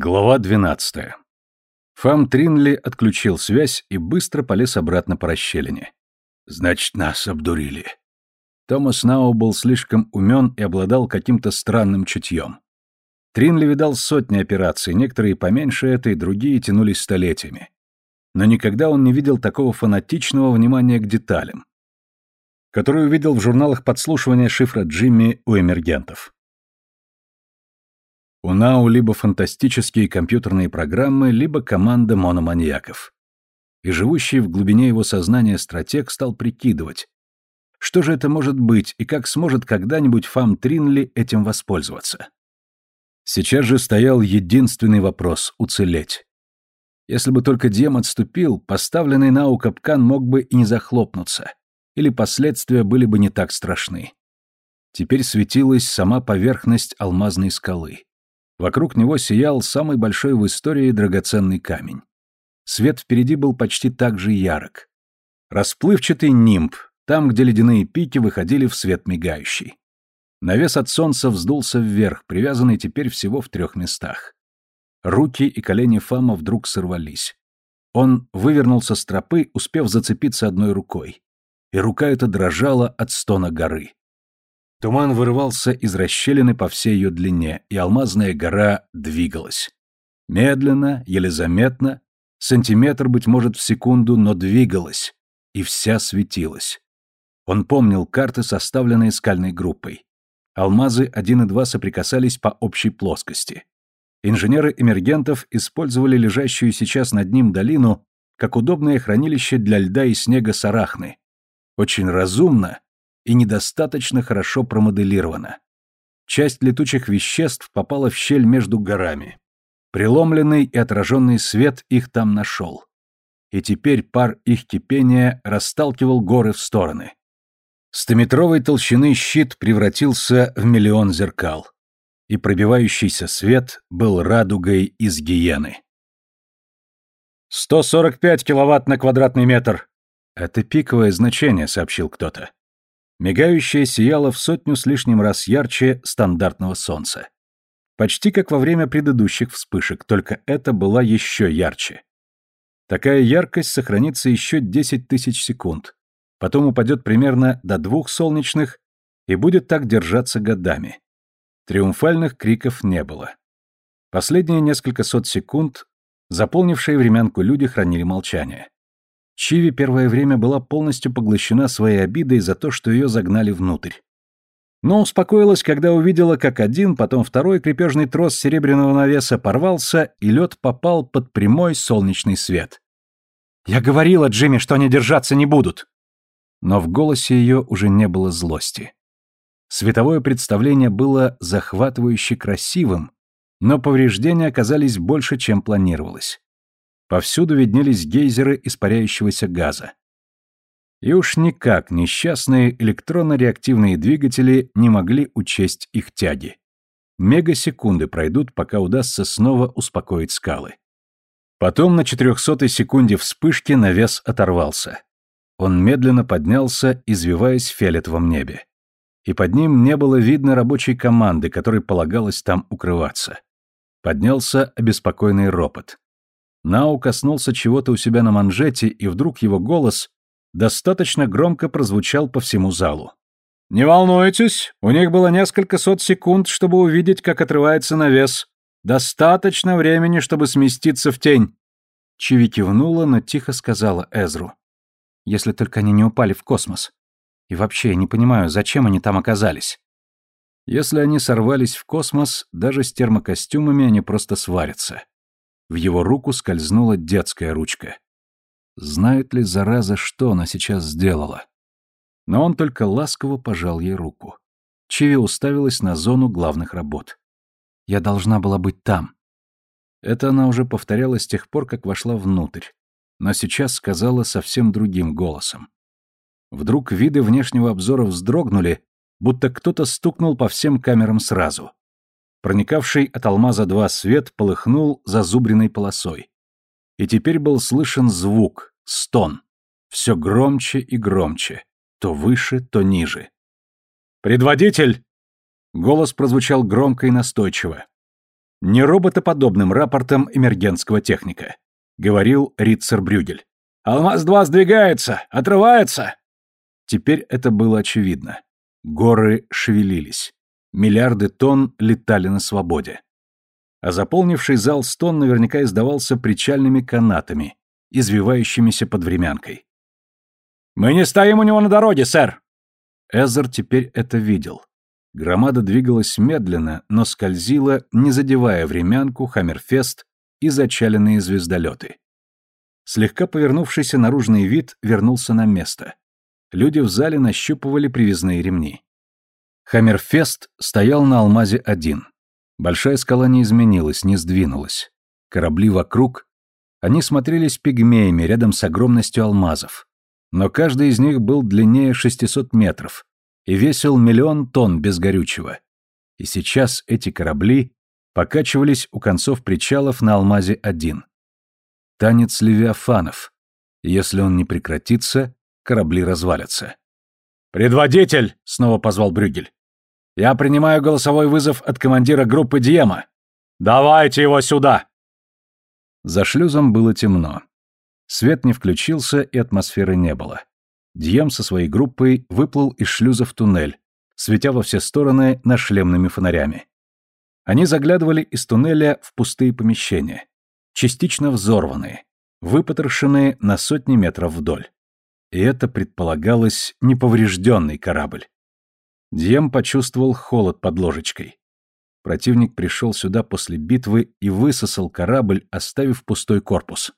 Глава 12. Фам Тринли отключил связь и быстро полез обратно по расщелине. «Значит, нас обдурили». Томас Нау был слишком умен и обладал каким-то странным чутьем. Тринли видал сотни операций, некоторые поменьше этой, другие тянулись столетиями. Но никогда он не видел такого фанатичного внимания к деталям, который увидел в журналах подслушивания шифра Джимми у эмергентов. У Нау либо фантастические компьютерные программы, либо команда мономаньяков. И живущий в глубине его сознания стратег стал прикидывать, что же это может быть и как сможет когда-нибудь Фам Тринли этим воспользоваться. Сейчас же стоял единственный вопрос — уцелеть. Если бы только Дем отступил, поставленный Нау капкан мог бы и не захлопнуться, или последствия были бы не так страшны. Теперь светилась сама поверхность алмазной скалы. Вокруг него сиял самый большой в истории драгоценный камень. Свет впереди был почти так же ярок. Расплывчатый нимб, там, где ледяные пики выходили в свет мигающий. Навес от солнца вздулся вверх, привязанный теперь всего в трех местах. Руки и колени Фама вдруг сорвались. Он вывернулся с тропы, успев зацепиться одной рукой. И рука эта дрожала от стона горы. Туман вырывался из расщелины по всей ее длине, и алмазная гора двигалась. Медленно, еле заметно, сантиметр, быть может, в секунду, но двигалась, и вся светилась. Он помнил карты, составленные скальной группой. Алмазы 1 и 2 соприкасались по общей плоскости. Инженеры эмергентов использовали лежащую сейчас над ним долину как удобное хранилище для льда и снега Сарахны. Очень разумно, и недостаточно хорошо промоделирована. Часть летучих веществ попала в щель между горами. Преломленный и отраженный свет их там нашел. И теперь пар их кипения расталкивал горы в стороны. Стометровой толщины щит превратился в миллион зеркал. И пробивающийся свет был радугой из гиены. «145 киловатт на квадратный метр!» «Это пиковое значение», — сообщил кто-то. Мигающее сияло в сотню с лишним раз ярче стандартного солнца. Почти как во время предыдущих вспышек, только это была еще ярче. Такая яркость сохранится еще 10 тысяч секунд, потом упадет примерно до двух солнечных и будет так держаться годами. Триумфальных криков не было. Последние несколько сот секунд заполнившие времянку люди хранили молчание. Чиви первое время была полностью поглощена своей обидой за то, что ее загнали внутрь. Но успокоилась, когда увидела, как один, потом второй крепежный трос серебряного навеса порвался, и лед попал под прямой солнечный свет. «Я говорила Джимми, что они держаться не будут!» Но в голосе ее уже не было злости. Световое представление было захватывающе красивым, но повреждения оказались больше, чем планировалось. Повсюду виднелись гейзеры испаряющегося газа. И уж никак несчастные электронно-реактивные двигатели не могли учесть их тяги. Мегасекунды пройдут, пока удастся снова успокоить скалы. Потом на 400 секунде вспышки навес оторвался. Он медленно поднялся, извиваясь в фиолетовом небе. И под ним не было видно рабочей команды, которой полагалось там укрываться. Поднялся обеспокоенный ропот. Нау коснулся чего-то у себя на манжете, и вдруг его голос достаточно громко прозвучал по всему залу. «Не волнуйтесь, у них было несколько сот секунд, чтобы увидеть, как отрывается навес. Достаточно времени, чтобы сместиться в тень». Чиви кивнула, но тихо сказала Эзру. «Если только они не упали в космос. И вообще, я не понимаю, зачем они там оказались?» Если они сорвались в космос, даже с термокостюмами они просто сварятся. В его руку скользнула детская ручка. Знает ли, зараза, что она сейчас сделала? Но он только ласково пожал ей руку. Чиви уставилась на зону главных работ. «Я должна была быть там». Это она уже повторяла с тех пор, как вошла внутрь, но сейчас сказала совсем другим голосом. Вдруг виды внешнего обзора вздрогнули, будто кто-то стукнул по всем камерам сразу. Проникавший от алмаза два свет полыхнул зазубренной полосой. И теперь был слышен звук, стон. Все громче и громче. То выше, то ниже. «Предводитель!» Голос прозвучал громко и настойчиво. не роботоподобным рапортом эмергентского техника. Говорил Ритцер Брюгель. «Алмаз-2 сдвигается! Отрывается!» Теперь это было очевидно. Горы шевелились. Миллиарды тонн летали на свободе. А заполнивший зал стон наверняка издавался причальными канатами, извивающимися под времянкой. «Мы не стоим у него на дороге, сэр!» Эзер теперь это видел. Громада двигалась медленно, но скользила, не задевая времянку, хаммерфест и зачаленные звездолеты. Слегка повернувшийся наружный вид вернулся на место. Люди в зале нащупывали привязные ремни. Хаммерфест стоял на Алмазе-1. Большая скала не изменилась, не сдвинулась. Корабли вокруг, они смотрелись пигмеями рядом с огромностью алмазов. Но каждый из них был длиннее 600 метров и весил миллион тонн без горючего. И сейчас эти корабли покачивались у концов причалов на Алмазе-1. Танец левиафанов. Если он не прекратится, корабли развалятся. «Предводитель!» — снова позвал Брюгель. Я принимаю голосовой вызов от командира группы Диема. Давайте его сюда. За шлюзом было темно. Свет не включился и атмосферы не было. Дием со своей группой выплыл из шлюза в туннель, светя во все стороны нашлемными фонарями. Они заглядывали из туннеля в пустые помещения, частично взорванные, выпотрошенные на сотни метров вдоль. И это предполагалось неповрежденный корабль. Дьем почувствовал холод под ложечкой. Противник пришел сюда после битвы и высосал корабль, оставив пустой корпус.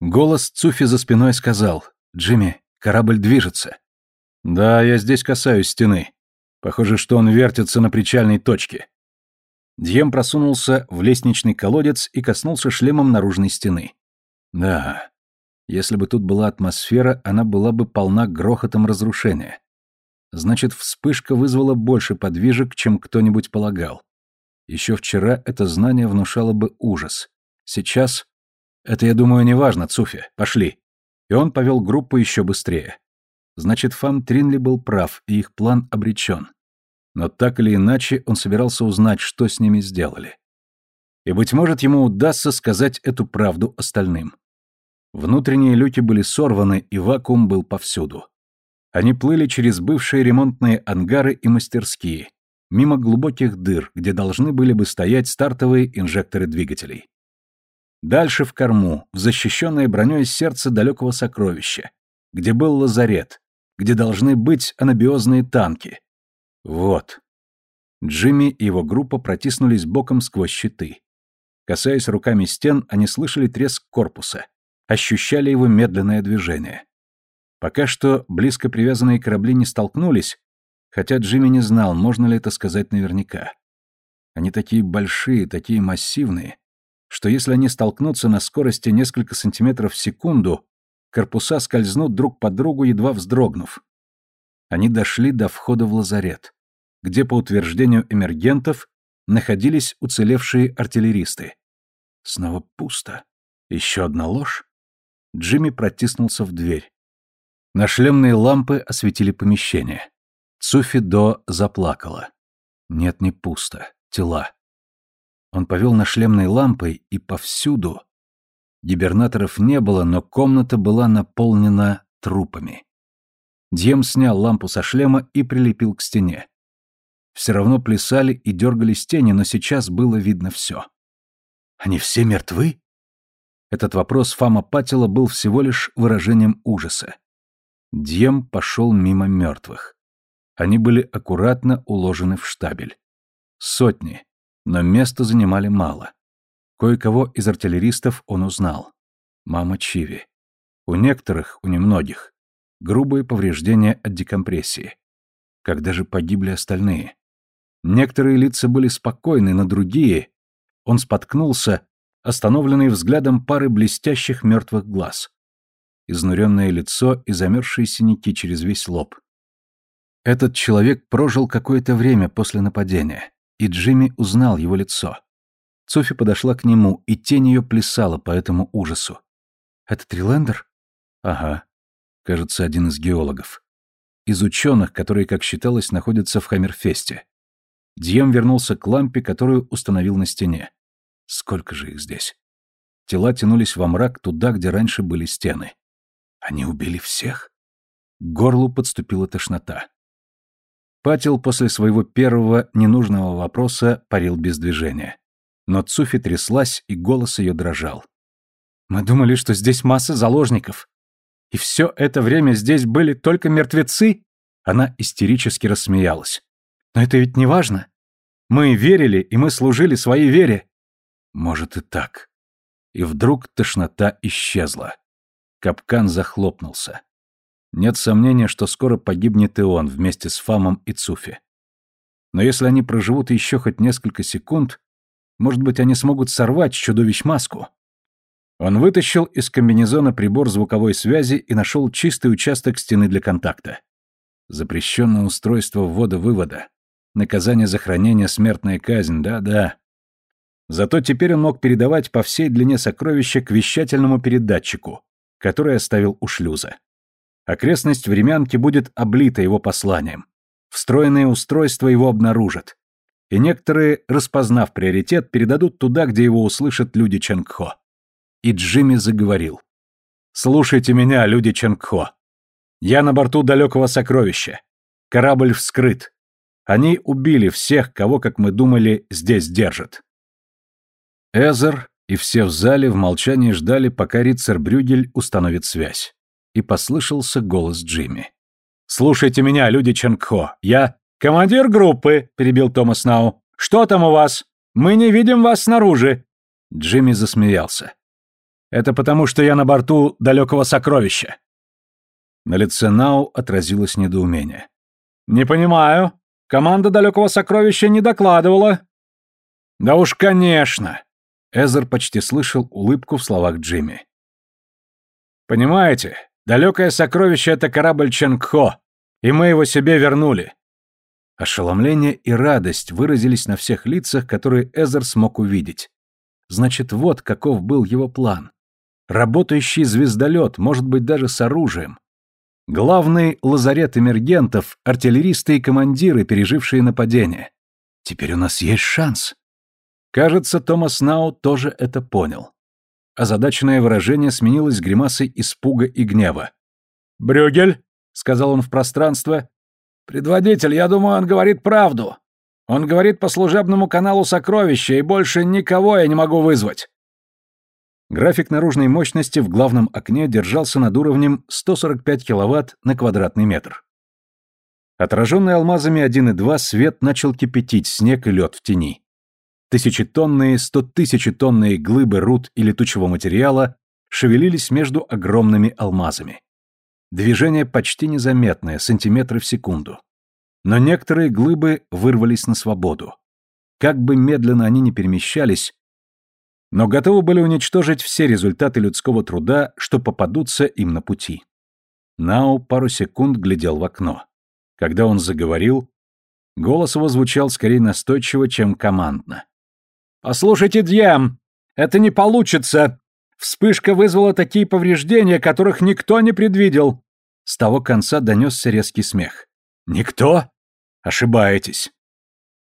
Голос Цуфи за спиной сказал, «Джимми, корабль движется». «Да, я здесь касаюсь стены. Похоже, что он вертится на причальной точке». Дьем просунулся в лестничный колодец и коснулся шлемом наружной стены. Да, если бы тут была атмосфера, она была бы полна грохотом разрушения. Значит, вспышка вызвала больше подвижек, чем кто-нибудь полагал. Еще вчера это знание внушало бы ужас. Сейчас... Это, я думаю, не важно, Цуфи. Пошли. И он повел группу еще быстрее. Значит, Фам Тринли был прав, и их план обречен. Но так или иначе он собирался узнать, что с ними сделали. И, быть может, ему удастся сказать эту правду остальным. Внутренние люки были сорваны, и вакуум был повсюду. Они плыли через бывшие ремонтные ангары и мастерские, мимо глубоких дыр, где должны были бы стоять стартовые инжекторы двигателей. Дальше в корму, в защищенное броней сердце далекого сокровища, где был лазарет, где должны быть анабиозные танки. Вот. Джимми и его группа протиснулись боком сквозь щиты. Касаясь руками стен, они слышали треск корпуса, ощущали его медленное движение. Пока что близко привязанные корабли не столкнулись, хотя Джимми не знал, можно ли это сказать наверняка. Они такие большие, такие массивные, что если они столкнутся на скорости несколько сантиметров в секунду, корпуса скользнут друг по другу, едва вздрогнув. Они дошли до входа в лазарет, где, по утверждению эмергентов, находились уцелевшие артиллеристы. Снова пусто. Еще одна ложь. Джимми протиснулся в дверь. Нашлемные лампы осветили помещение. Цуфи До заплакала. Нет, не пусто. Тела. Он повел нашлемной лампой, и повсюду... Гибернаторов не было, но комната была наполнена трупами. Дьем снял лампу со шлема и прилепил к стене. Все равно плясали и дергались тени, но сейчас было видно все. «Они все мертвы?» Этот вопрос Фама Патила был всего лишь выражением ужаса. Дьем пошел мимо мертвых. Они были аккуратно уложены в штабель. Сотни, но места занимали мало. Кое-кого из артиллеристов он узнал. Мама Чиви. У некоторых, у немногих, грубые повреждения от декомпрессии. Когда же погибли остальные? Некоторые лица были спокойны, но другие... Он споткнулся, остановленный взглядом пары блестящих мертвых глаз изнуренное лицо и замерзшие синяки через весь лоб. Этот человек прожил какое-то время после нападения, и Джимми узнал его лицо. Софи подошла к нему, и тень ее плясала по этому ужасу. «Это Трилендер?» «Ага. Кажется, один из геологов. Из ученых, которые, как считалось, находятся в Хаммерфесте. Дьем вернулся к лампе, которую установил на стене. Сколько же их здесь? Тела тянулись во мрак туда, где раньше были стены. Они убили всех? К горлу подступила тошнота. Патил после своего первого ненужного вопроса парил без движения. Но Цуфи тряслась, и голос ее дрожал. «Мы думали, что здесь масса заложников. И все это время здесь были только мертвецы?» Она истерически рассмеялась. «Но это ведь не важно. Мы верили, и мы служили своей вере». «Может и так». И вдруг тошнота исчезла. Капкан захлопнулся. Нет сомнения, что скоро погибнет и он вместе с Фамом и Цуфи. Но если они проживут еще хоть несколько секунд, может быть, они смогут сорвать чудовищ маску. Он вытащил из комбинезона прибор звуковой связи и нашел чистый участок стены для контакта. Запрещенное устройство ввода-вывода. Наказание за хранение, смертная казнь, да-да. Зато теперь он мог передавать по всей длине сокровища к вещательному передатчику, который оставил у шлюза. Окрестность времянки будет облита его посланием. Встроенные устройства его обнаружат. И некоторые, распознав приоритет, передадут туда, где его услышат люди Ченгхо. И Джимми заговорил. «Слушайте меня, люди Ченгхо. Я на борту далекого сокровища. Корабль вскрыт. Они убили всех, кого, как мы думали, здесь держат». Эзер и все в зале в молчании ждали, пока Рицер Брюгель установит связь и послышался голос Джимми. «Слушайте меня, люди Ченгхо, я...» «Командир группы», — перебил Томас Нау. «Что там у вас? Мы не видим вас снаружи». Джимми засмеялся. «Это потому, что я на борту далекого сокровища». На лице Нау отразилось недоумение. «Не понимаю. Команда далекого сокровища не докладывала». «Да уж, конечно!» Эзер почти слышал улыбку в словах Джимми. «Понимаете, Далекое сокровище — это корабль Ченгхо, и мы его себе вернули». Ошеломление и радость выразились на всех лицах, которые Эзер смог увидеть. Значит, вот каков был его план. Работающий звездолет, может быть, даже с оружием. Главный лазарет эмергентов, артиллеристы и командиры, пережившие нападение. Теперь у нас есть шанс. Кажется, Томас Нау тоже это понял. Озадаченное выражение сменилось гримасой испуга и гнева. «Брюгель», — сказал он в пространство, — «предводитель, я думаю, он говорит правду. Он говорит по служебному каналу сокровища, и больше никого я не могу вызвать». График наружной мощности в главном окне держался над уровнем 145 кВт на квадратный метр. Отраженный алмазами 1 и 2 свет начал кипятить снег и лед в тени. Тысячетонные, стотысячетонные глыбы руд и летучего материала шевелились между огромными алмазами. Движение почти незаметное, сантиметры в секунду. Но некоторые глыбы вырвались на свободу. Как бы медленно они ни перемещались, но готовы были уничтожить все результаты людского труда, что попадутся им на пути. Нау пару секунд глядел в окно. Когда он заговорил, голос его звучал скорее настойчиво, чем командно. «Послушайте, Дьям, это не получится. Вспышка вызвала такие повреждения, которых никто не предвидел». С того конца донесся резкий смех. «Никто? Ошибаетесь.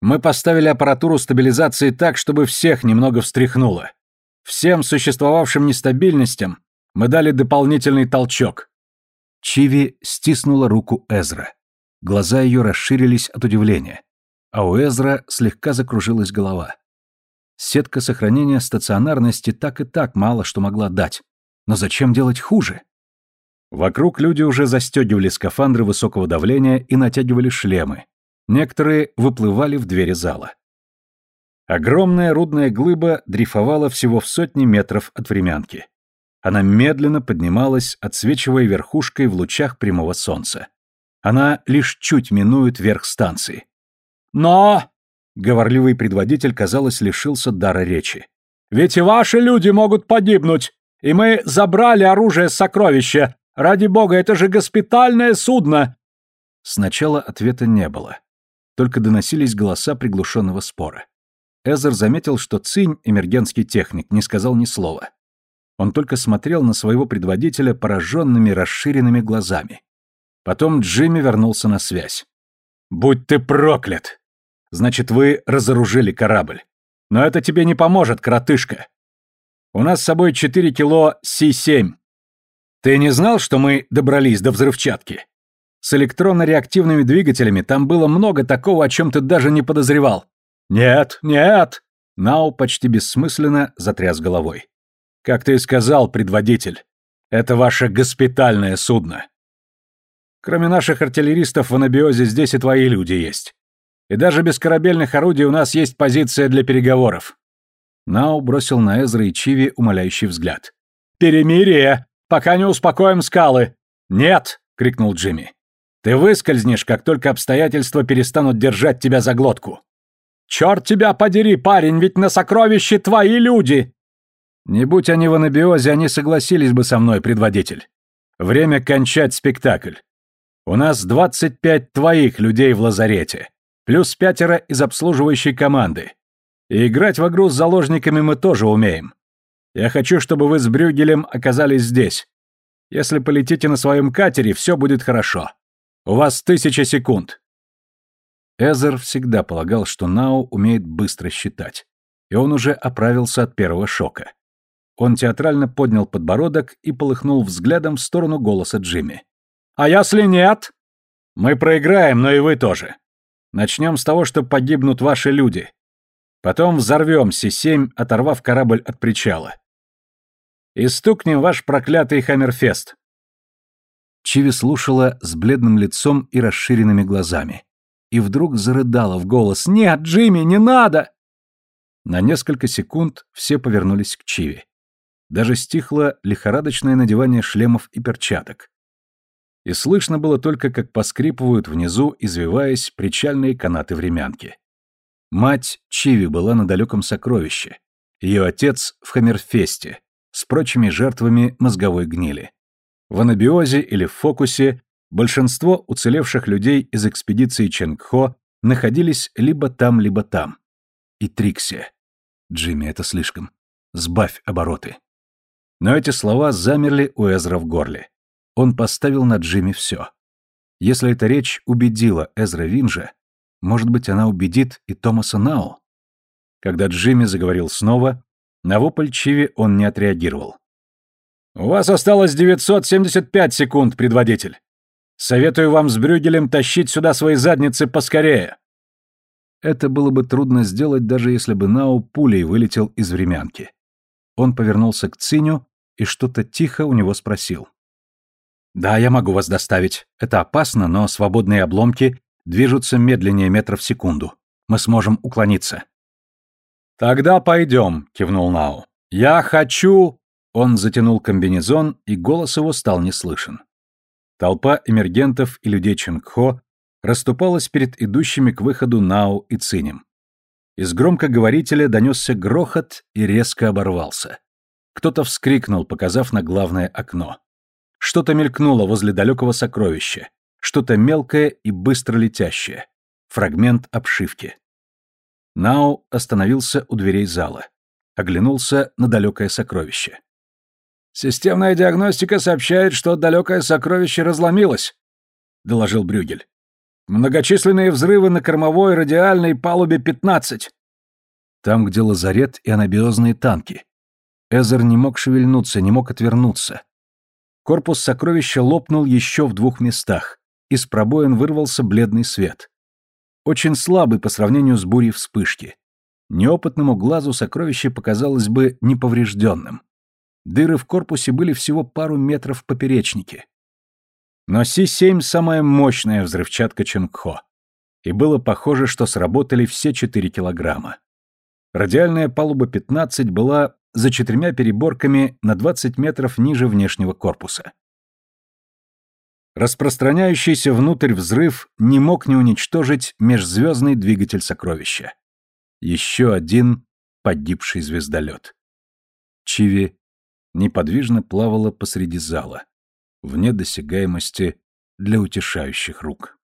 Мы поставили аппаратуру стабилизации так, чтобы всех немного встряхнуло. Всем существовавшим нестабильностям мы дали дополнительный толчок». Чиви стиснула руку Эзра. Глаза ее расширились от удивления, а у Эзра слегка закружилась голова. Сетка сохранения стационарности так и так мало что могла дать. Но зачем делать хуже? Вокруг люди уже застегивали скафандры высокого давления и натягивали шлемы. Некоторые выплывали в двери зала. Огромная рудная глыба дрейфовала всего в сотни метров от времянки. Она медленно поднималась, отсвечивая верхушкой в лучах прямого солнца. Она лишь чуть минует верх станции. «Но!» Говорливый предводитель, казалось, лишился дара речи. «Ведь и ваши люди могут погибнуть, и мы забрали оружие с сокровища. Ради бога, это же госпитальное судно!» Сначала ответа не было. Только доносились голоса приглушенного спора. Эзер заметил, что Цинь, эмергенский техник, не сказал ни слова. Он только смотрел на своего предводителя пораженными, расширенными глазами. Потом Джимми вернулся на связь. «Будь ты проклят! Значит, вы разоружили корабль. Но это тебе не поможет, коротышка. У нас с собой 4 кило Си-7. Ты не знал, что мы добрались до взрывчатки? С электронно-реактивными двигателями там было много такого, о чем ты даже не подозревал. Нет, нет. Нау почти бессмысленно затряс головой. Как ты и сказал, предводитель, это ваше госпитальное судно. Кроме наших артиллеристов в анабиозе здесь и твои люди есть. И даже без корабельных орудий у нас есть позиция для переговоров. Нау бросил на Эзра и Чиви умоляющий взгляд. «Перемирие! Пока не успокоим скалы!» «Нет!» — крикнул Джимми. «Ты выскользнешь, как только обстоятельства перестанут держать тебя за глотку!» «Черт тебя подери, парень, ведь на сокровище твои люди!» «Не будь они в анабиозе, они согласились бы со мной, предводитель. Время кончать спектакль. У нас 25 твоих людей в лазарете, плюс пятеро из обслуживающей команды. И играть в игру с заложниками мы тоже умеем. Я хочу, чтобы вы с Брюгелем оказались здесь. Если полетите на своем катере, все будет хорошо. У вас тысяча секунд». Эзер всегда полагал, что Нау умеет быстро считать, и он уже оправился от первого шока. Он театрально поднял подбородок и полыхнул взглядом в сторону голоса Джимми. «А если нет?» «Мы проиграем, но и вы тоже. Начнем с того, что погибнут ваши люди. Потом взорвем Си-7, оторвав корабль от причала. И стукнем ваш проклятый Хаммерфест». Чиви слушала с бледным лицом и расширенными глазами. И вдруг зарыдала в голос «Нет, Джимми, не надо!» На несколько секунд все повернулись к Чиви. Даже стихло лихорадочное надевание шлемов и перчаток. И слышно было только, как поскрипывают внизу, извиваясь, причальные канаты времянки. Мать Чиви была на далеком сокровище. Ее отец в Хаммерфесте, с прочими жертвами мозговой гнили. В анабиозе или в фокусе большинство уцелевших людей из экспедиции Ченгхо находились либо там, либо там. И Трикси. Джимми, это слишком. Сбавь обороты. Но эти слова замерли у Эзра в горле. Он поставил на Джимми все. Если эта речь убедила Эзра Винжа, может быть, она убедит и Томаса Нау? Когда Джимми заговорил снова, на вопль Чиви он не отреагировал. «У вас осталось 975 секунд, предводитель. Советую вам с Брюгелем тащить сюда свои задницы поскорее». Это было бы трудно сделать, даже если бы Нау пулей вылетел из времянки. Он повернулся к Циню и что-то тихо у него спросил. «Да, я могу вас доставить. Это опасно, но свободные обломки движутся медленнее метров в секунду. Мы сможем уклониться». «Тогда пойдем», — кивнул Нау. «Я хочу...» Он затянул комбинезон, и голос его стал не слышен. Толпа эмергентов и людей Чингхо расступалась перед идущими к выходу Нау и Цинем. Из громкоговорителя донесся грохот и резко оборвался. Кто-то вскрикнул, показав на главное окно. Что-то мелькнуло возле далекого сокровища. Что-то мелкое и быстро летящее. Фрагмент обшивки. Нау остановился у дверей зала. Оглянулся на далекое сокровище. «Системная диагностика сообщает, что далекое сокровище разломилось», — доложил Брюгель. «Многочисленные взрывы на кормовой радиальной палубе 15». Там, где лазарет и анабиозные танки. Эзер не мог шевельнуться, не мог отвернуться. Корпус сокровища лопнул еще в двух местах. Из пробоин вырвался бледный свет. Очень слабый по сравнению с бурей вспышки. Неопытному глазу сокровище показалось бы неповрежденным. Дыры в корпусе были всего пару метров в поперечнике. Но Си-7 самая мощная взрывчатка Ченгхо. И было похоже, что сработали все 4 килограмма. Радиальная палуба 15 была за четырьмя переборками на 20 метров ниже внешнего корпуса. Распространяющийся внутрь взрыв не мог не уничтожить межзвездный двигатель сокровища. Еще один погибший звездолет. Чиви неподвижно плавала посреди зала, вне досягаемости для утешающих рук.